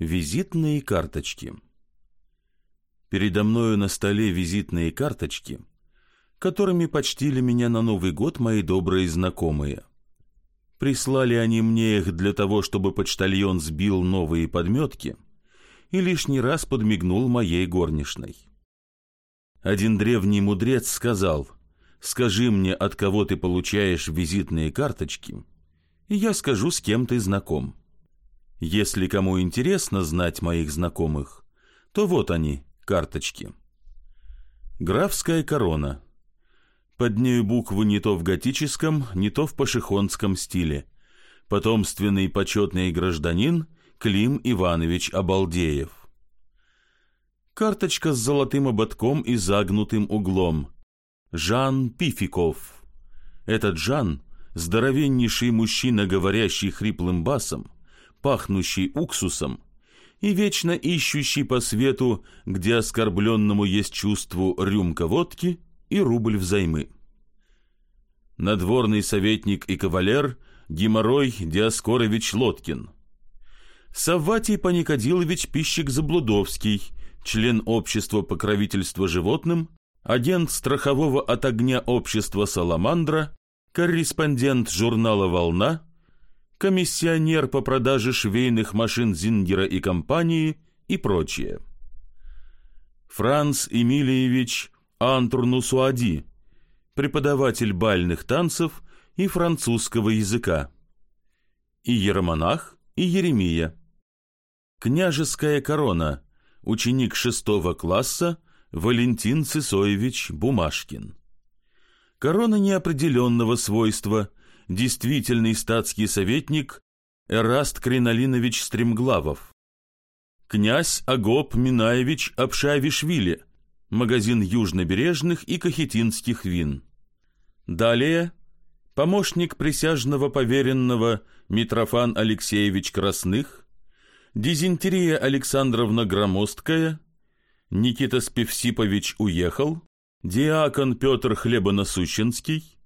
Визитные карточки. Передо мною на столе визитные карточки, которыми почтили меня на Новый год мои добрые знакомые. Прислали они мне их для того, чтобы почтальон сбил новые подметки и лишний раз подмигнул моей горничной. Один древний мудрец сказал, «Скажи мне, от кого ты получаешь визитные карточки, и я скажу, с кем ты знаком». Если кому интересно знать моих знакомых, то вот они, карточки. Графская корона. Под нею буквы не то в готическом, не то в пашихонском стиле. Потомственный почетный гражданин Клим Иванович Обалдеев. Карточка с золотым ободком и загнутым углом. Жан Пификов. Этот Жан – здоровеннейший мужчина, говорящий хриплым басом – пахнущий уксусом и вечно ищущий по свету, где оскорбленному есть чувству рюмка водки и рубль взаймы. Надворный советник и кавалер Геморрой Диаскорович Лоткин. Савватий Паникадилович Пищик-Заблудовский, член общества покровительства животным, агент страхового от огня общества «Саламандра», корреспондент журнала «Волна», комиссионер по продаже швейных машин Зингера и компании и прочее. Франц Эмилиевич Антурнусуади, преподаватель бальных танцев и французского языка. И Еромонах, и Еремия. Княжеская корона, ученик шестого класса Валентин Цисоевич Бумашкин. Корона неопределенного свойства – действительный статский советник Эраст Кринолинович Стремглавов, князь Агоп Минаевич Обшавишвили, магазин южнобережных и кахетинских вин. Далее помощник присяжного поверенного Митрофан Алексеевич Красных, дизентерия Александровна Громоздкая, Никита Спевсипович уехал, диакон Петр Хлебонасущенский,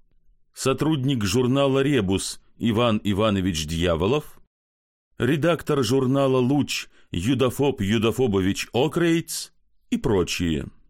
сотрудник журнала «Ребус» Иван Иванович Дьяволов, редактор журнала «Луч» Юдафоб Юдафобович Окрейц и прочие –